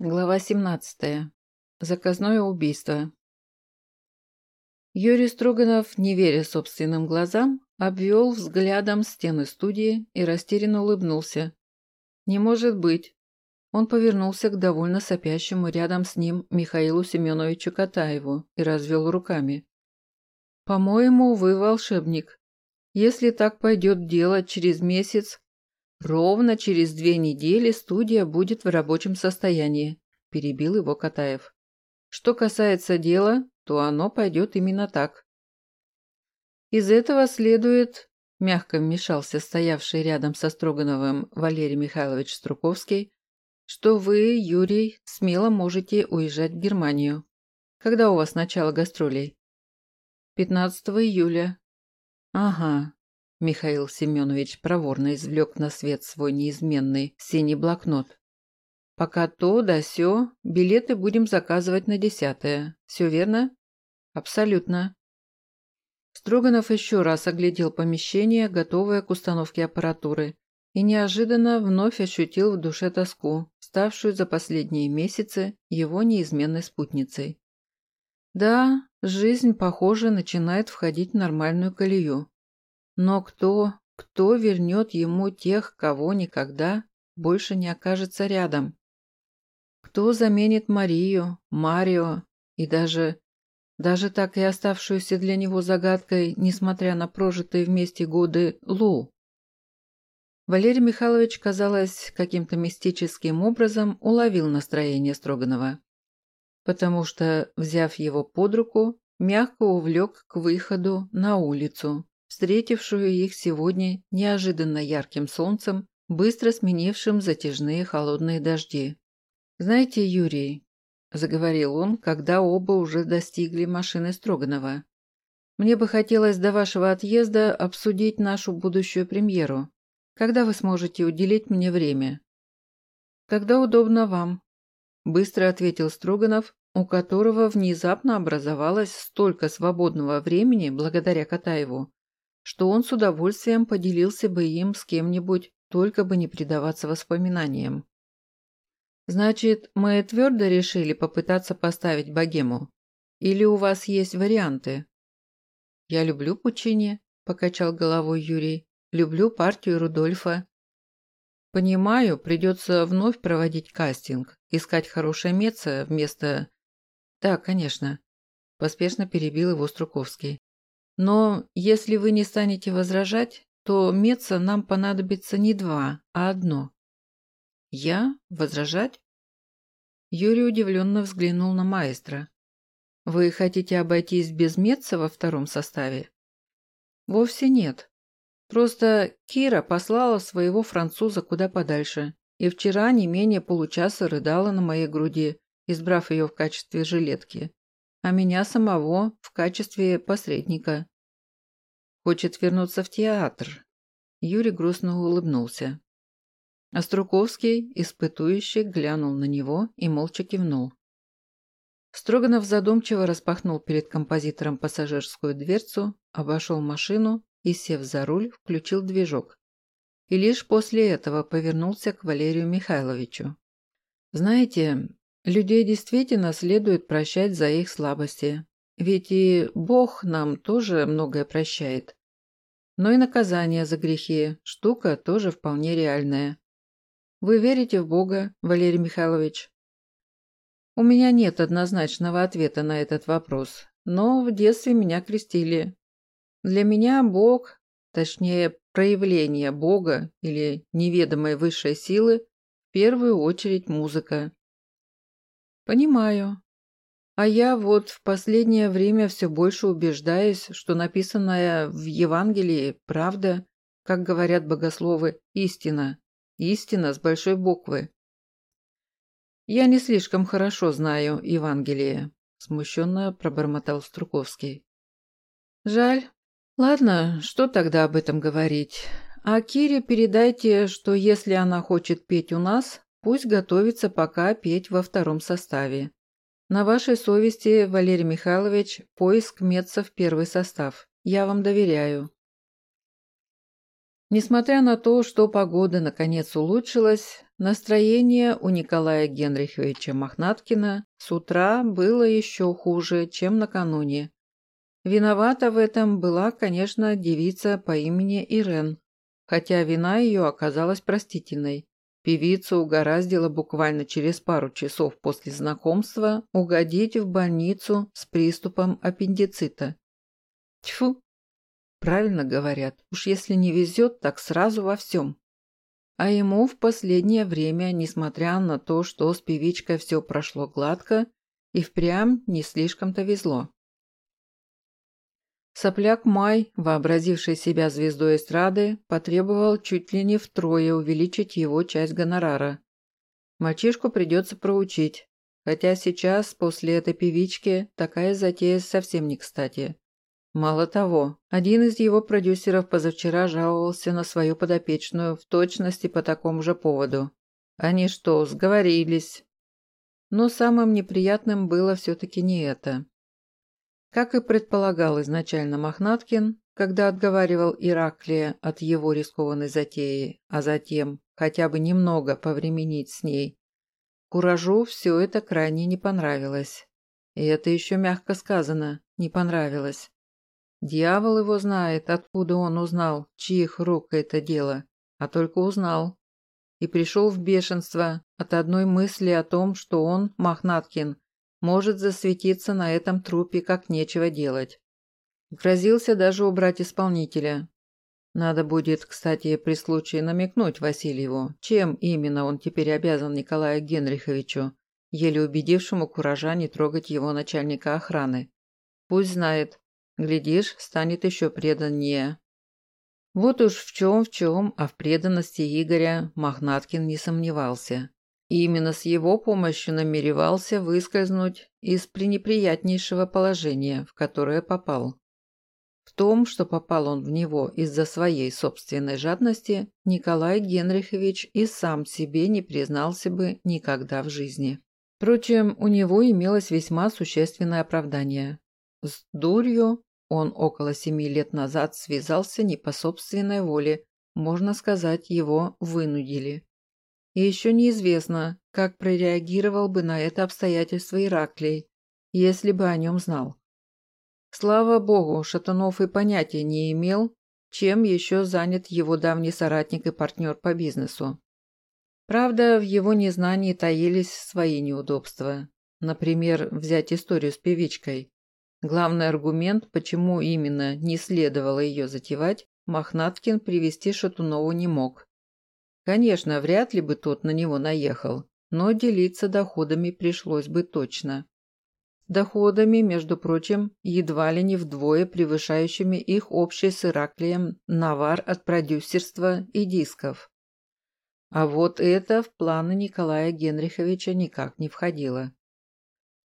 Глава 17. Заказное убийство. Юрий Строганов, не веря собственным глазам, обвел взглядом стены студии и растерянно улыбнулся. «Не может быть!» Он повернулся к довольно сопящему рядом с ним Михаилу Семеновичу Катаеву и развел руками. «По-моему, вы волшебник. Если так пойдет дело через месяц, Ровно через две недели студия будет в рабочем состоянии, перебил его Катаев. Что касается дела, то оно пойдет именно так. Из этого следует, мягко вмешался стоявший рядом со Строгановым Валерий Михайлович Струковский, что вы, Юрий, смело можете уезжать в Германию. Когда у вас начало гастролей? 15 июля. Ага, Михаил Семенович проворно извлек на свет свой неизменный синий блокнот. «Пока то да сё, билеты будем заказывать на десятое. Все верно?» «Абсолютно». Строганов еще раз оглядел помещение, готовое к установке аппаратуры, и неожиданно вновь ощутил в душе тоску, ставшую за последние месяцы его неизменной спутницей. Да, жизнь, похоже, начинает входить в нормальную колею. Но кто, кто вернет ему тех, кого никогда больше не окажется рядом? Кто заменит Марию, Марио и даже, даже так и оставшуюся для него загадкой, несмотря на прожитые вместе годы, Лу? Валерий Михайлович, казалось, каким-то мистическим образом уловил настроение Строганова, потому что, взяв его под руку, мягко увлек к выходу на улицу, встретившую их сегодня неожиданно ярким солнцем, быстро сменившим затяжные холодные дожди. «Знаете, Юрий», – заговорил он, когда оба уже достигли машины Строганова, «мне бы хотелось до вашего отъезда обсудить нашу будущую премьеру. Когда вы сможете уделить мне время?» «Когда удобно вам», – быстро ответил Строганов, у которого внезапно образовалось столько свободного времени благодаря Катаеву, что он с удовольствием поделился бы им с кем-нибудь, только бы не предаваться воспоминаниям. «Значит, мы твердо решили попытаться поставить богему? Или у вас есть варианты?» «Я люблю Пучини», – покачал головой Юрий. «Люблю партию Рудольфа». «Понимаю, придется вновь проводить кастинг, искать хорошее место вместо...» «Да, конечно», – поспешно перебил его Струковский. Но если вы не станете возражать, то Меца нам понадобится не два, а одно. Я? Возражать? Юрий удивленно взглянул на маэстро. Вы хотите обойтись без Меца во втором составе? Вовсе нет. Просто Кира послала своего француза куда подальше, и вчера не менее получаса рыдала на моей груди, избрав ее в качестве жилетки а меня самого в качестве посредника. Хочет вернуться в театр. Юрий грустно улыбнулся. Оструковский, испытующий, глянул на него и молча кивнул. Строганов задумчиво распахнул перед композитором пассажирскую дверцу, обошел машину и, сев за руль, включил движок. И лишь после этого повернулся к Валерию Михайловичу. «Знаете, Людей действительно следует прощать за их слабости. Ведь и Бог нам тоже многое прощает. Но и наказание за грехи – штука тоже вполне реальная. Вы верите в Бога, Валерий Михайлович? У меня нет однозначного ответа на этот вопрос, но в детстве меня крестили. Для меня Бог, точнее проявление Бога или неведомой высшей силы, в первую очередь музыка. «Понимаю. А я вот в последнее время все больше убеждаюсь, что написанное в Евангелии – правда, как говорят богословы, истина. Истина с большой буквы. Я не слишком хорошо знаю Евангелие», – смущенно пробормотал Струковский. «Жаль. Ладно, что тогда об этом говорить? А Кире передайте, что если она хочет петь у нас, Пусть готовится пока петь во втором составе. На вашей совести, Валерий Михайлович, поиск Меца в первый состав. Я вам доверяю. Несмотря на то, что погода наконец улучшилась, настроение у Николая Генриховича Мохнаткина с утра было еще хуже, чем накануне. Виновата в этом была, конечно, девица по имени Ирен, хотя вина ее оказалась простительной. Певицу угораздило буквально через пару часов после знакомства угодить в больницу с приступом аппендицита. Тьфу, Правильно говорят, уж если не везет, так сразу во всем. А ему в последнее время, несмотря на то, что с певичкой все прошло гладко, и впрямь не слишком-то везло. Сопляк Май, вообразивший себя звездой эстрады, потребовал чуть ли не втрое увеличить его часть гонорара. Мальчишку придется проучить, хотя сейчас, после этой певички, такая затея совсем не кстати. Мало того, один из его продюсеров позавчера жаловался на свою подопечную в точности по такому же поводу. Они что, сговорились? Но самым неприятным было все-таки не это. Как и предполагал изначально Мохнаткин, когда отговаривал Ираклия от его рискованной затеи, а затем хотя бы немного повременить с ней, Куражу все это крайне не понравилось. И это еще мягко сказано, не понравилось. Дьявол его знает, откуда он узнал, чьих рук это дело, а только узнал. И пришел в бешенство от одной мысли о том, что он, Мохнаткин, может засветиться на этом трупе, как нечего делать. Грозился даже убрать исполнителя. Надо будет, кстати, при случае намекнуть Васильеву, чем именно он теперь обязан Николаю Генриховичу, еле убедившему куража не трогать его начальника охраны. Пусть знает, Глядишь, станет еще преданнее. Вот уж в чем в чем, а в преданности Игоря Мохнаткин не сомневался. И именно с его помощью намеревался выскользнуть из пренеприятнейшего положения, в которое попал. В том, что попал он в него из-за своей собственной жадности, Николай Генрихович и сам себе не признался бы никогда в жизни. Впрочем, у него имелось весьма существенное оправдание. С дурью он около семи лет назад связался не по собственной воле, можно сказать, его вынудили. И еще неизвестно, как прореагировал бы на это обстоятельство Ираклий, если бы о нем знал. Слава богу, Шатунов и понятия не имел, чем еще занят его давний соратник и партнер по бизнесу. Правда, в его незнании таились свои неудобства. Например, взять историю с певичкой. Главный аргумент, почему именно не следовало ее затевать, Мохнаткин привести Шатунову не мог. Конечно, вряд ли бы тот на него наехал, но делиться доходами пришлось бы точно. Доходами, между прочим, едва ли не вдвое превышающими их общий с Ираклием навар от продюсерства и дисков. А вот это в планы Николая Генриховича никак не входило.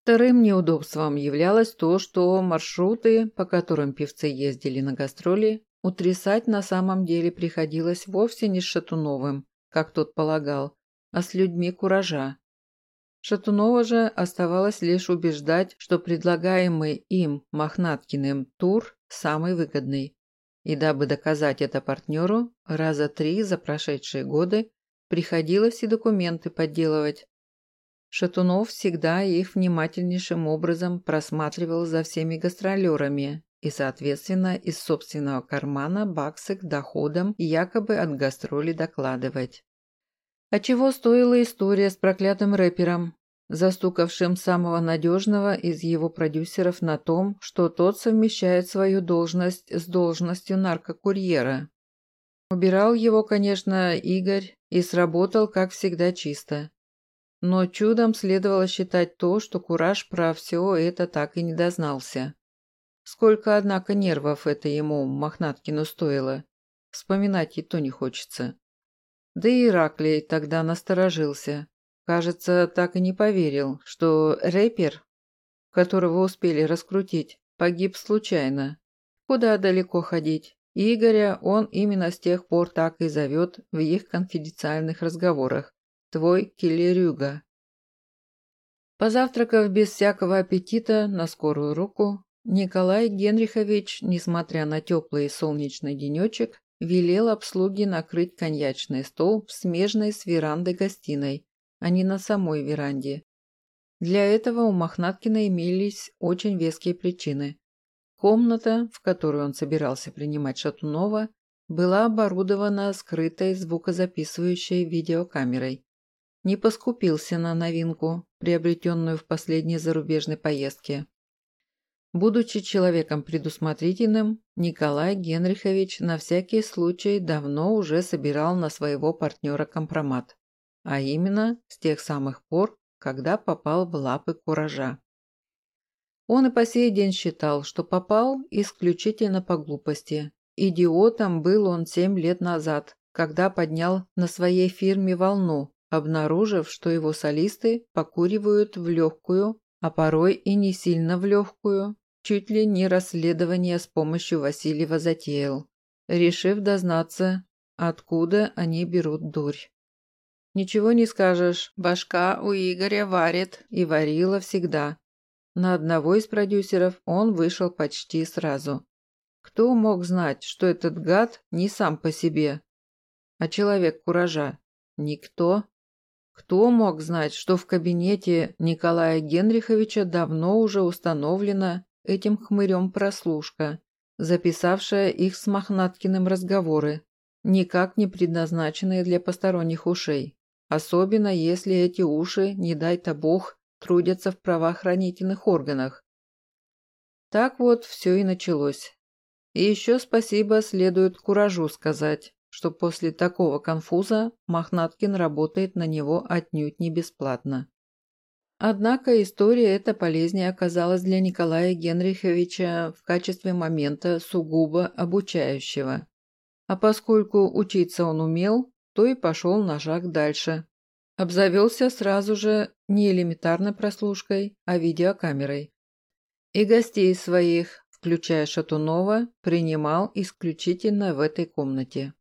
Вторым неудобством являлось то, что маршруты, по которым певцы ездили на гастроли, утрясать на самом деле приходилось вовсе не с Шатуновым, как тот полагал, а с людьми куража. Шатунова же оставалось лишь убеждать, что предлагаемый им Мохнаткиным тур самый выгодный. И дабы доказать это партнеру, раза три за прошедшие годы приходилось и документы подделывать, Шатунов всегда их внимательнейшим образом просматривал за всеми гастролерами и, соответственно, из собственного кармана баксы к доходам якобы от гастроли докладывать. А чего стоила история с проклятым рэпером, застукавшим самого надежного из его продюсеров на том, что тот совмещает свою должность с должностью наркокурьера. Убирал его, конечно, Игорь и сработал, как всегда, чисто. Но чудом следовало считать то, что Кураж про все это так и не дознался. Сколько, однако, нервов это ему, Мохнаткину, стоило. Вспоминать и то не хочется. Да и Ираклий тогда насторожился. Кажется, так и не поверил, что рэпер, которого успели раскрутить, погиб случайно. Куда далеко ходить? Игоря он именно с тех пор так и зовет в их конфиденциальных разговорах. Твой киллерюга. Позавтракав без всякого аппетита на скорую руку, Николай Генрихович, несмотря на теплый солнечный денечек, велел обслуге накрыть коньячный стол в смежной с верандой гостиной, а не на самой веранде. Для этого у Мохнаткина имелись очень веские причины. Комната, в которую он собирался принимать Шатунова, была оборудована скрытой звукозаписывающей видеокамерой. Не поскупился на новинку, приобретенную в последней зарубежной поездке. Будучи человеком предусмотрительным, Николай Генрихович на всякий случай давно уже собирал на своего партнера компромат, а именно с тех самых пор, когда попал в лапы куража. Он и по сей день считал, что попал исключительно по глупости. Идиотом был он семь лет назад, когда поднял на своей фирме волну, обнаружив, что его солисты покуривают в легкую, а порой и не сильно в легкую, Чуть ли не расследование с помощью Васильева затеял, решив дознаться, откуда они берут дурь. Ничего не скажешь, башка у Игоря варит и варила всегда. На одного из продюсеров он вышел почти сразу. Кто мог знать, что этот гад не сам по себе, а человек куража? Никто. Кто мог знать, что в кабинете Николая Генриховича давно уже установлена этим хмырем прослушка, записавшая их с Мохнаткиным разговоры, никак не предназначенные для посторонних ушей, особенно если эти уши, не дай-то бог, трудятся в правоохранительных органах. Так вот все и началось. И еще спасибо следует куражу сказать, что после такого конфуза Мохнаткин работает на него отнюдь не бесплатно. Однако история эта полезнее оказалась для Николая Генриховича в качестве момента сугубо обучающего. А поскольку учиться он умел, то и пошел на шаг дальше. Обзавелся сразу же не элементарной прослушкой, а видеокамерой. И гостей своих, включая Шатунова, принимал исключительно в этой комнате.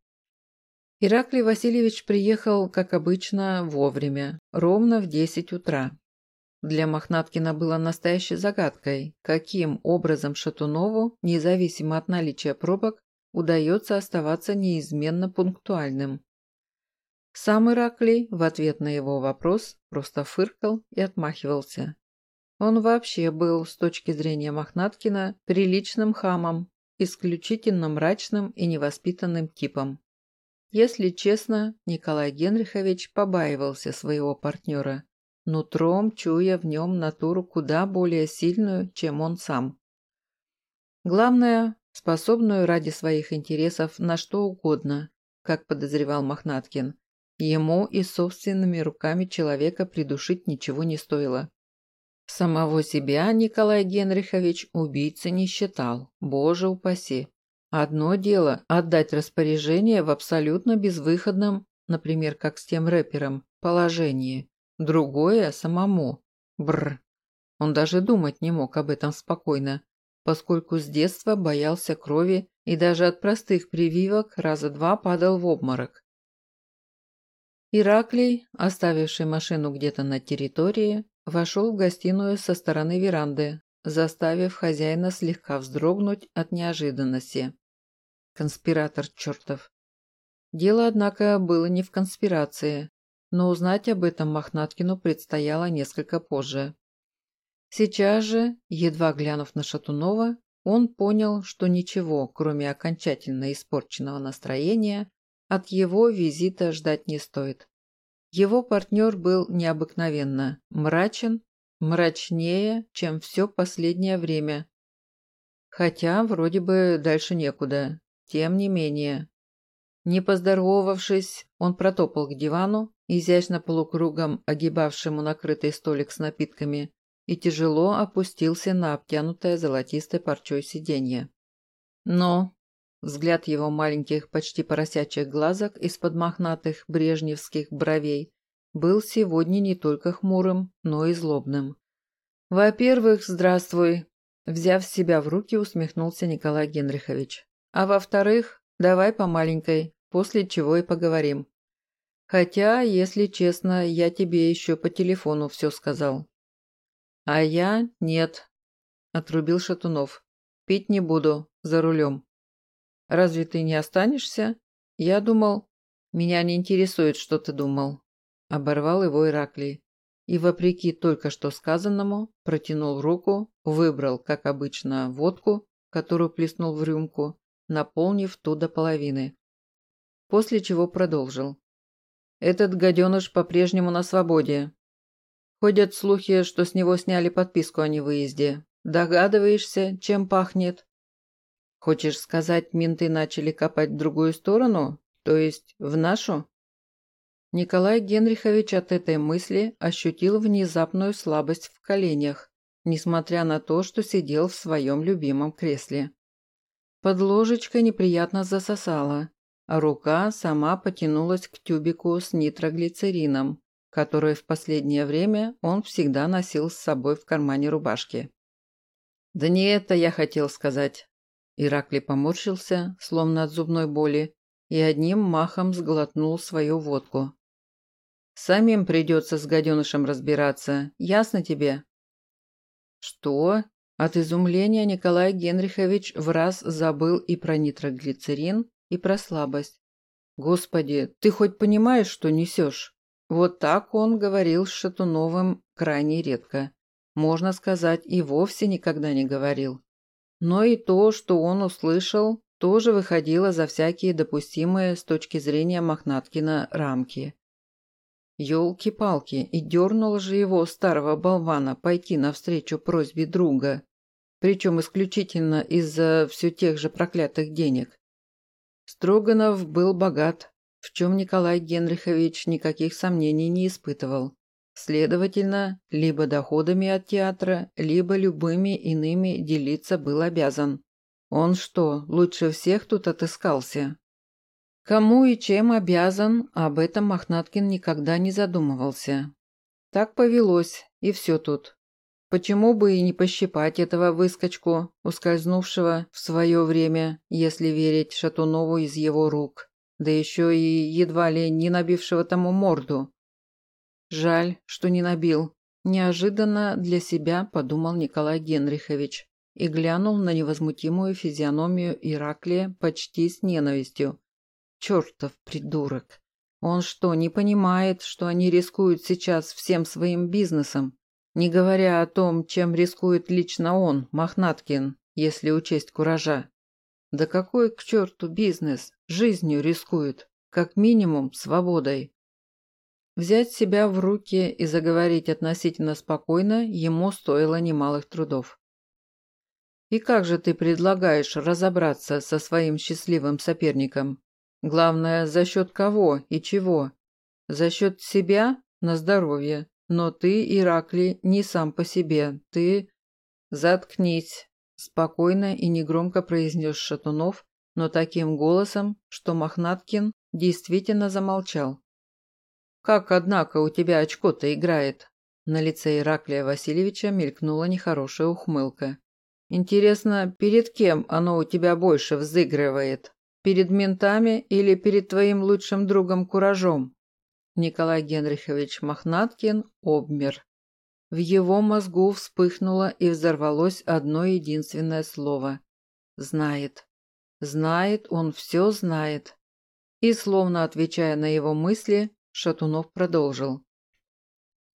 Ираклий Васильевич приехал, как обычно, вовремя, ровно в 10 утра. Для Мохнаткина было настоящей загадкой, каким образом Шатунову, независимо от наличия пробок, удается оставаться неизменно пунктуальным. Сам Ираклий в ответ на его вопрос просто фыркал и отмахивался. Он вообще был, с точки зрения Мохнаткина, приличным хамом, исключительно мрачным и невоспитанным типом. Если честно, Николай Генрихович побаивался своего партнера нутром чуя в нем натуру куда более сильную, чем он сам. Главное, способную ради своих интересов на что угодно, как подозревал Мохнаткин. Ему и собственными руками человека придушить ничего не стоило. Самого себя Николай Генрихович убийцей не считал, боже упаси. Одно дело – отдать распоряжение в абсолютно безвыходном, например, как с тем рэпером, положении. Другое – самому. Бр. Он даже думать не мог об этом спокойно, поскольку с детства боялся крови и даже от простых прививок раза два падал в обморок. Ираклий, оставивший машину где-то на территории, вошел в гостиную со стороны веранды, заставив хозяина слегка вздрогнуть от неожиданности. Конспиратор чертов. Дело, однако, было не в конспирации, но узнать об этом Мохнаткину предстояло несколько позже. Сейчас же, едва глянув на Шатунова, он понял, что ничего, кроме окончательно испорченного настроения, от его визита ждать не стоит. Его партнер был необыкновенно мрачен, мрачнее, чем все последнее время. Хотя вроде бы дальше некуда, тем не менее. Не поздоровавшись, он протопал к дивану, изящно полукругом огибавшему накрытый столик с напитками, и тяжело опустился на обтянутое золотистой парчой сиденье. Но взгляд его маленьких, почти поросячьих глазок из-под мохнатых брежневских бровей был сегодня не только хмурым, но и злобным. «Во-первых, здравствуй!» Взяв себя в руки, усмехнулся Николай Генрихович. «А во-вторых, давай по маленькой, после чего и поговорим. Хотя, если честно, я тебе еще по телефону все сказал. А я нет, отрубил Шатунов. Пить не буду, за рулем. Разве ты не останешься? Я думал... Меня не интересует, что ты думал. Оборвал его Ираклий. И, вопреки только что сказанному, протянул руку, выбрал, как обычно, водку, которую плеснул в рюмку, наполнив ту до половины. После чего продолжил. «Этот гаденыш по-прежнему на свободе. Ходят слухи, что с него сняли подписку о невыезде. Догадываешься, чем пахнет?» «Хочешь сказать, менты начали копать в другую сторону? То есть в нашу?» Николай Генрихович от этой мысли ощутил внезапную слабость в коленях, несмотря на то, что сидел в своем любимом кресле. Под ложечкой неприятно засосала, а рука сама потянулась к тюбику с нитроглицерином, который в последнее время он всегда носил с собой в кармане рубашки. «Да не это я хотел сказать». Ираклий поморщился, словно от зубной боли, и одним махом сглотнул свою водку. «Самим придется с гаденышем разбираться, ясно тебе?» «Что?» От изумления Николай Генрихович в раз забыл и про нитроглицерин, и про слабость. «Господи, ты хоть понимаешь, что несешь?» Вот так он говорил с Шатуновым крайне редко. Можно сказать, и вовсе никогда не говорил. Но и то, что он услышал, тоже выходило за всякие допустимые с точки зрения Мохнаткина рамки. Ёлки-палки, и дернуло же его, старого болвана, пойти навстречу просьбе друга причем исключительно из-за все тех же проклятых денег. Строганов был богат, в чем Николай Генрихович никаких сомнений не испытывал. Следовательно, либо доходами от театра, либо любыми иными делиться был обязан. Он что, лучше всех тут отыскался? Кому и чем обязан, об этом Мохнаткин никогда не задумывался. Так повелось, и все тут. Почему бы и не пощипать этого выскочку, ускользнувшего в свое время, если верить Шатунову из его рук, да еще и едва ли не набившего тому морду? Жаль, что не набил. Неожиданно для себя подумал Николай Генрихович и глянул на невозмутимую физиономию Ираклия почти с ненавистью. Чертов придурок! Он что, не понимает, что они рискуют сейчас всем своим бизнесом? Не говоря о том, чем рискует лично он, Мохнаткин, если учесть куража. Да какой к черту бизнес? Жизнью рискует. Как минимум, свободой. Взять себя в руки и заговорить относительно спокойно ему стоило немалых трудов. И как же ты предлагаешь разобраться со своим счастливым соперником? Главное, за счет кого и чего? За счет себя на здоровье, но ты, Иракли, не сам по себе. Ты... Заткнись, спокойно и негромко произнес Шатунов, но таким голосом, что Мохнаткин действительно замолчал. «Как, однако, у тебя очко-то играет?» На лице Ираклия Васильевича мелькнула нехорошая ухмылка. «Интересно, перед кем оно у тебя больше взыгрывает? Перед ментами или перед твоим лучшим другом Куражом?» Николай Генрихович Мохнаткин обмер. В его мозгу вспыхнуло и взорвалось одно единственное слово. «Знает». Знает, он все знает. И, словно отвечая на его мысли, Шатунов продолжил.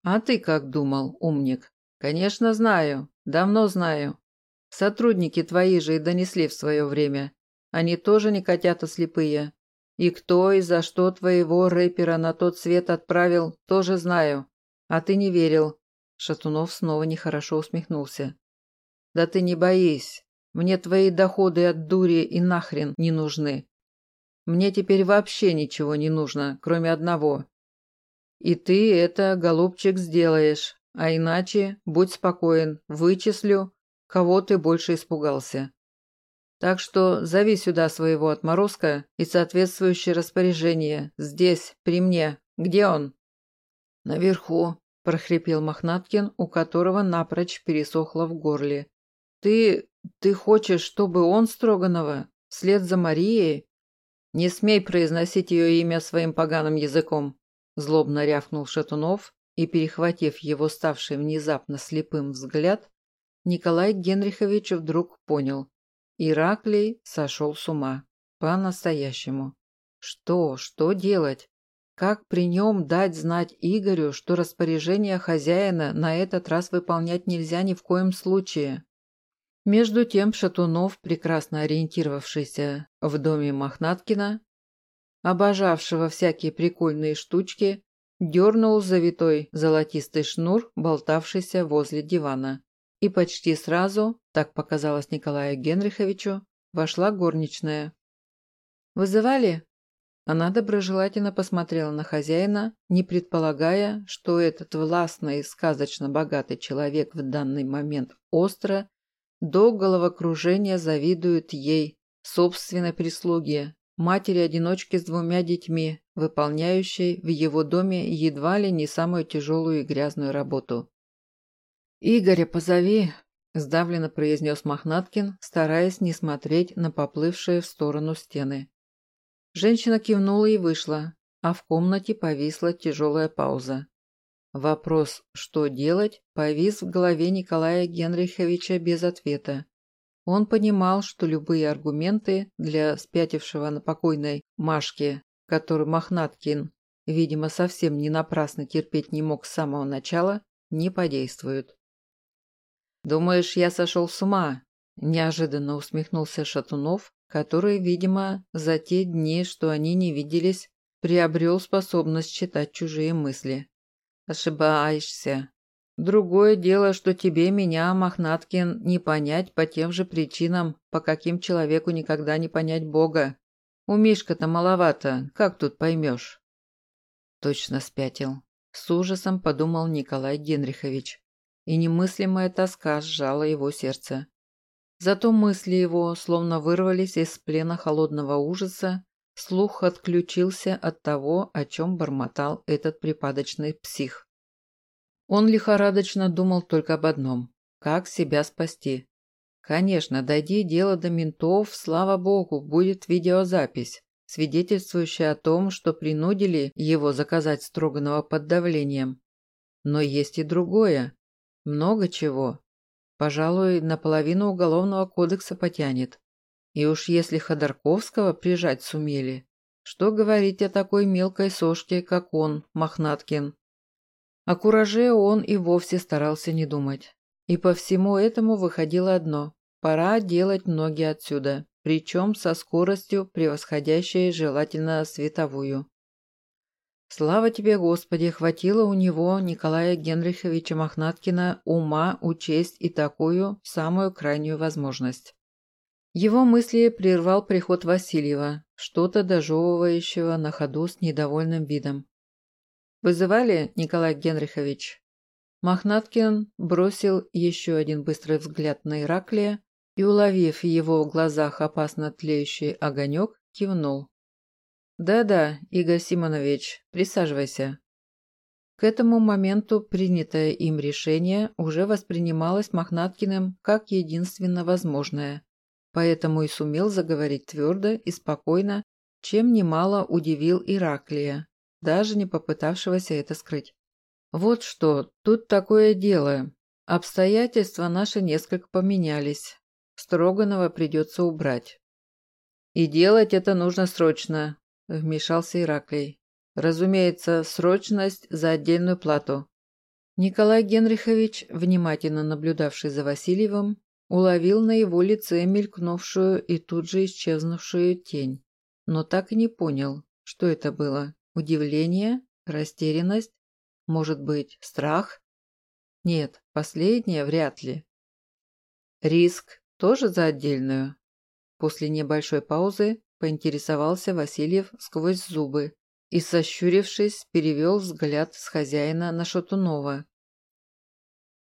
«А ты как думал, умник?» «Конечно знаю. Давно знаю. Сотрудники твои же и донесли в свое время. Они тоже не котята слепые. И кто и за что твоего рэпера на тот свет отправил, тоже знаю. А ты не верил. Шатунов снова нехорошо усмехнулся. Да ты не боись. Мне твои доходы от дури и нахрен не нужны. Мне теперь вообще ничего не нужно, кроме одного. И ты это, голубчик, сделаешь. А иначе, будь спокоен, вычислю, кого ты больше испугался. Так что зови сюда своего отморозка и соответствующее распоряжение. Здесь, при мне. Где он?» «Наверху», – прохрипел Мохнаткин, у которого напрочь пересохло в горле. «Ты... ты хочешь, чтобы он Строганова? Вслед за Марией?» «Не смей произносить ее имя своим поганым языком», – злобно рявкнул Шатунов и, перехватив его ставший внезапно слепым взгляд, Николай Генрихович вдруг понял – Ираклий сошел с ума. По-настоящему. Что, что делать? Как при нем дать знать Игорю, что распоряжение хозяина на этот раз выполнять нельзя ни в коем случае? Между тем Шатунов, прекрасно ориентировавшийся в доме Мохнаткина, обожавшего всякие прикольные штучки, дернул завитой золотистый шнур, болтавшийся возле дивана. И почти сразу, так показалось Николаю Генриховичу, вошла горничная. «Вызывали?» Она доброжелательно посмотрела на хозяина, не предполагая, что этот властный и сказочно богатый человек в данный момент остро, до головокружения завидует ей, собственной прислуге, матери-одиночки с двумя детьми, выполняющей в его доме едва ли не самую тяжелую и грязную работу. «Игоря позови», – сдавленно произнес Мохнаткин, стараясь не смотреть на поплывшие в сторону стены. Женщина кивнула и вышла, а в комнате повисла тяжелая пауза. Вопрос «что делать?» повис в голове Николая Генриховича без ответа. Он понимал, что любые аргументы для спятившего на покойной Машке, который Мохнаткин, видимо, совсем не напрасно терпеть не мог с самого начала, не подействуют. «Думаешь, я сошел с ума?» – неожиданно усмехнулся Шатунов, который, видимо, за те дни, что они не виделись, приобрел способность читать чужие мысли. «Ошибаешься. Другое дело, что тебе, меня, Мохнаткин, не понять по тем же причинам, по каким человеку никогда не понять Бога. У Мишка-то маловато, как тут поймешь?» Точно спятил. С ужасом подумал Николай Генрихович. И немыслимая тоска сжала его сердце. Зато мысли его словно вырвались из плена холодного ужаса, слух отключился от того, о чем бормотал этот припадочный псих. Он лихорадочно думал только об одном – как себя спасти. Конечно, дойди дело до ментов, слава богу, будет видеозапись, свидетельствующая о том, что принудили его заказать Строганова под давлением. Но есть и другое. Много чего. Пожалуй, наполовину уголовного кодекса потянет. И уж если Ходорковского прижать сумели, что говорить о такой мелкой сошке, как он, Мохнаткин. О кураже он и вовсе старался не думать. И по всему этому выходило одно – пора делать ноги отсюда, причем со скоростью, превосходящей желательно световую. Слава тебе, Господи, хватило у него, Николая Генриховича Мохнаткина, ума учесть и такую, самую крайнюю возможность. Его мысли прервал приход Васильева, что-то дожевывающего на ходу с недовольным видом. «Вызывали, Николай Генрихович?» Мохнаткин бросил еще один быстрый взгляд на Ираклия и, уловив в его глазах опасно тлеющий огонек, кивнул. «Да-да, Игорь Симонович, присаживайся». К этому моменту принятое им решение уже воспринималось Мохнаткиным как единственно возможное, поэтому и сумел заговорить твердо и спокойно, чем немало удивил Ираклия, даже не попытавшегося это скрыть. «Вот что, тут такое дело. Обстоятельства наши несколько поменялись. Строганова придется убрать. И делать это нужно срочно, – вмешался Ираклий. «Разумеется, срочность за отдельную плату». Николай Генрихович, внимательно наблюдавший за Васильевым, уловил на его лице мелькнувшую и тут же исчезнувшую тень, но так и не понял, что это было. Удивление? Растерянность? Может быть, страх? Нет, последнее вряд ли. Риск тоже за отдельную? После небольшой паузы поинтересовался Васильев сквозь зубы и, сощурившись, перевел взгляд с хозяина на Шатунова.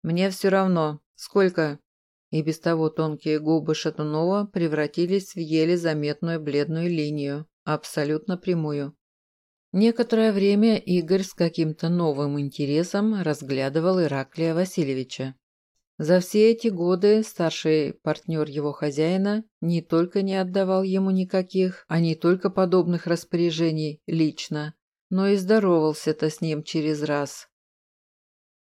«Мне все равно. Сколько?» И без того тонкие губы Шатунова превратились в еле заметную бледную линию, абсолютно прямую. Некоторое время Игорь с каким-то новым интересом разглядывал Ираклия Васильевича. За все эти годы старший партнер его хозяина не только не отдавал ему никаких, а не только подобных распоряжений лично, но и здоровался-то с ним через раз.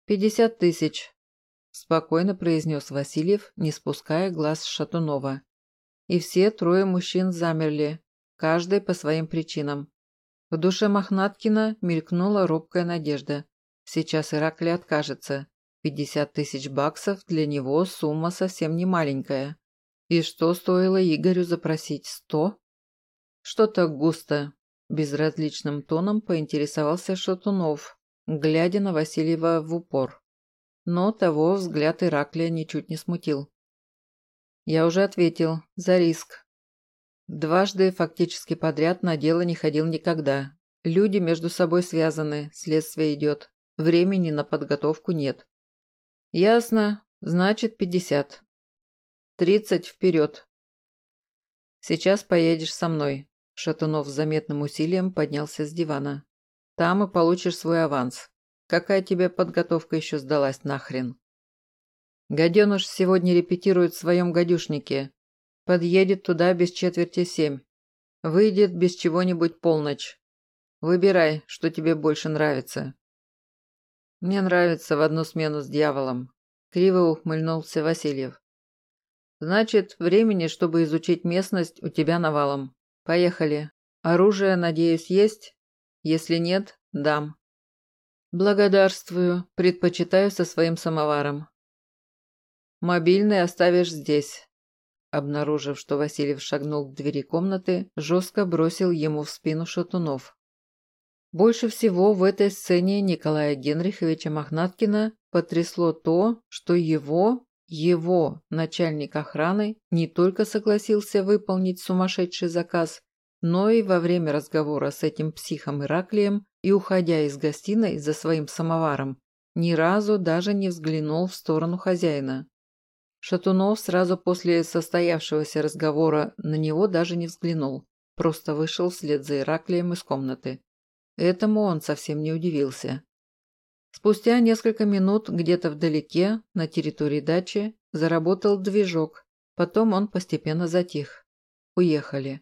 «Пятьдесят тысяч», – спокойно произнес Васильев, не спуская глаз с Шатунова. И все трое мужчин замерли, каждый по своим причинам. В душе Мохнаткина мелькнула робкая надежда. Сейчас Иракли откажется. 50 тысяч баксов для него сумма совсем не маленькая. И что стоило Игорю запросить? Сто? Что-то густо. Безразличным тоном поинтересовался Шатунов, глядя на Васильева в упор. Но того взгляд Ираклия ничуть не смутил. Я уже ответил. За риск. Дважды фактически подряд на дело не ходил никогда. Люди между собой связаны, следствие идет. Времени на подготовку нет. Ясно. Значит, пятьдесят. Тридцать вперед. Сейчас поедешь со мной. Шатунов с заметным усилием поднялся с дивана. Там и получишь свой аванс. Какая тебе подготовка еще сдалась нахрен? Гаденыш сегодня репетирует в своем гадюшнике. Подъедет туда без четверти семь. Выйдет без чего-нибудь полночь. Выбирай, что тебе больше нравится. Мне нравится в одну смену с дьяволом. Криво ухмыльнулся Васильев. Значит, времени, чтобы изучить местность, у тебя навалом. Поехали. Оружие, надеюсь, есть? Если нет, дам. Благодарствую. Предпочитаю со своим самоваром. Мобильный оставишь здесь. Обнаружив, что Васильев шагнул к двери комнаты, жестко бросил ему в спину Шатунов. Больше всего в этой сцене Николая Генриховича Мохнаткина потрясло то, что его, его начальник охраны не только согласился выполнить сумасшедший заказ, но и во время разговора с этим психом Ираклием и уходя из гостиной за своим самоваром, ни разу даже не взглянул в сторону хозяина. Шатунов сразу после состоявшегося разговора на него даже не взглянул, просто вышел вслед за Ираклием из комнаты. Этому он совсем не удивился. Спустя несколько минут где-то вдалеке, на территории дачи, заработал движок. Потом он постепенно затих. Уехали.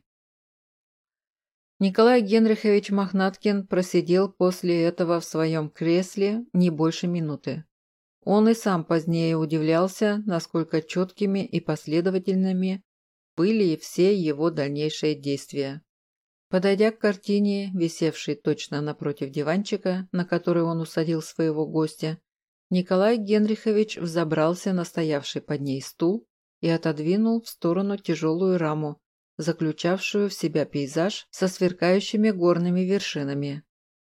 Николай Генрихович Мохнаткин просидел после этого в своем кресле не больше минуты. Он и сам позднее удивлялся, насколько четкими и последовательными были все его дальнейшие действия. Подойдя к картине, висевшей точно напротив диванчика, на который он усадил своего гостя, Николай Генрихович взобрался на стоявший под ней стул и отодвинул в сторону тяжелую раму, заключавшую в себя пейзаж со сверкающими горными вершинами.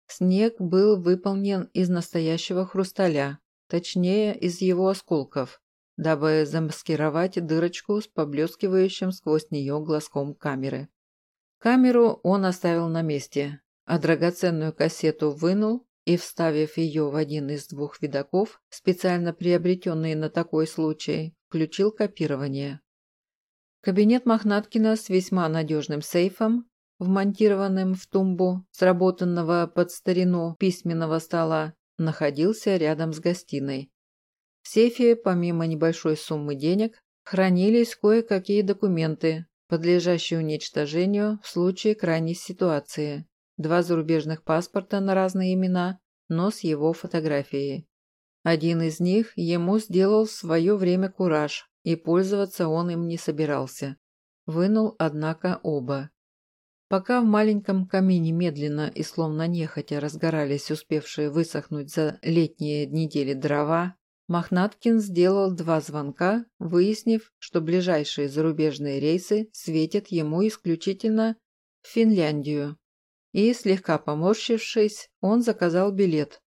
Снег был выполнен из настоящего хрусталя, точнее, из его осколков, дабы замаскировать дырочку с поблескивающим сквозь нее глазком камеры. Камеру он оставил на месте, а драгоценную кассету вынул и, вставив ее в один из двух видоков, специально приобретенный на такой случай, включил копирование. Кабинет Мохнаткина с весьма надежным сейфом, вмонтированным в тумбу, сработанного под старину письменного стола, находился рядом с гостиной. В сейфе, помимо небольшой суммы денег, хранились кое-какие документы, подлежащий уничтожению в случае крайней ситуации. Два зарубежных паспорта на разные имена, но с его фотографией. Один из них ему сделал в свое время кураж, и пользоваться он им не собирался. Вынул, однако, оба. Пока в маленьком камине медленно и словно нехотя разгорались успевшие высохнуть за летние недели дрова, Мохнаткин сделал два звонка, выяснив, что ближайшие зарубежные рейсы светят ему исключительно в Финляндию. И, слегка поморщившись, он заказал билет.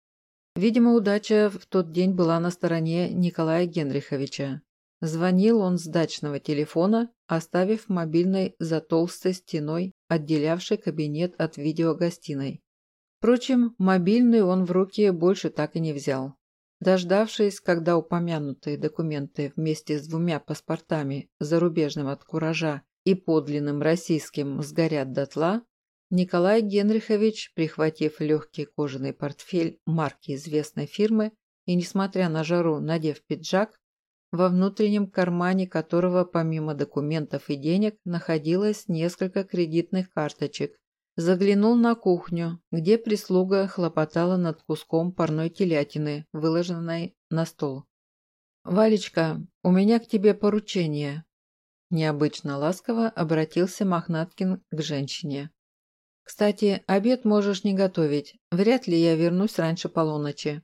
Видимо, удача в тот день была на стороне Николая Генриховича. Звонил он с дачного телефона, оставив мобильный за толстой стеной, отделявшей кабинет от видеогостиной. Впрочем, мобильный он в руки больше так и не взял. Дождавшись, когда упомянутые документы вместе с двумя паспортами, зарубежным от куража и подлинным российским, сгорят дотла, Николай Генрихович, прихватив легкий кожаный портфель марки известной фирмы и, несмотря на жару, надев пиджак, во внутреннем кармане которого помимо документов и денег находилось несколько кредитных карточек, Заглянул на кухню, где прислуга хлопотала над куском парной телятины, выложенной на стол. «Валечка, у меня к тебе поручение». необычно ласково обратился Мохнаткин к женщине. «Кстати, обед можешь не готовить. Вряд ли я вернусь раньше полуночи».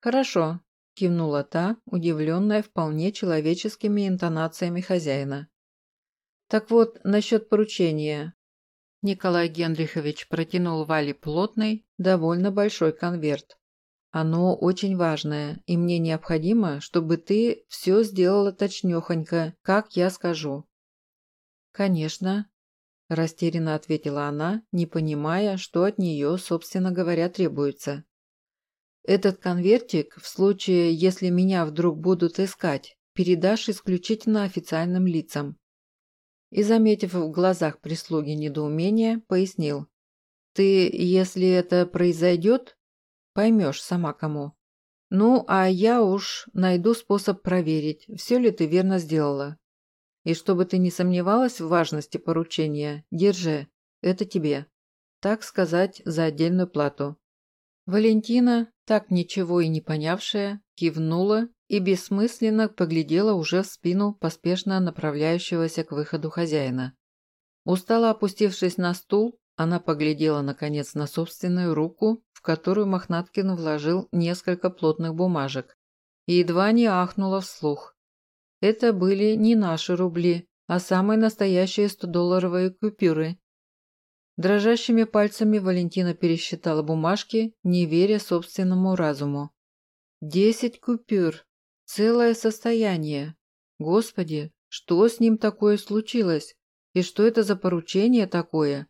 «Хорошо», – кивнула та, удивленная вполне человеческими интонациями хозяина. «Так вот, насчет поручения». Николай Генрихович протянул Вале плотный, довольно большой конверт. Оно очень важное, и мне необходимо, чтобы ты все сделала точнёхонько, как я скажу». «Конечно», – растерянно ответила она, не понимая, что от нее, собственно говоря, требуется. «Этот конвертик, в случае, если меня вдруг будут искать, передашь исключительно официальным лицам». И, заметив в глазах прислуги недоумение, пояснил. «Ты, если это произойдет, Поймешь сама кому. Ну, а я уж найду способ проверить, все ли ты верно сделала. И чтобы ты не сомневалась в важности поручения, держи, это тебе. Так сказать, за отдельную плату. Валентина, так ничего и не понявшая, кивнула и бессмысленно поглядела уже в спину поспешно направляющегося к выходу хозяина. Устало опустившись на стул, она поглядела, наконец, на собственную руку, в которую Мохнаткин вложил несколько плотных бумажек, и едва не ахнула вслух. Это были не наши рубли, а самые настоящие 100-долларовые купюры. Дрожащими пальцами Валентина пересчитала бумажки, не веря собственному разуму. «Десять купюр! Целое состояние! Господи, что с ним такое случилось? И что это за поручение такое?»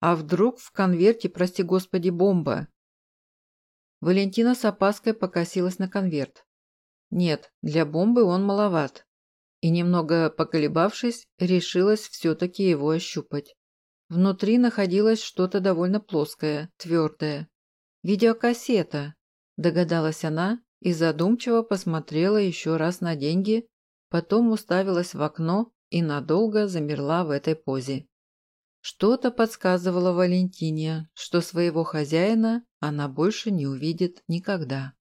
А вдруг в конверте, прости господи, бомба? Валентина с опаской покосилась на конверт. Нет, для бомбы он маловат. И немного поколебавшись, решилась все-таки его ощупать. Внутри находилось что-то довольно плоское, твердое. «Видеокассета», – догадалась она и задумчиво посмотрела еще раз на деньги, потом уставилась в окно и надолго замерла в этой позе. Что-то подсказывало Валентине, что своего хозяина она больше не увидит никогда.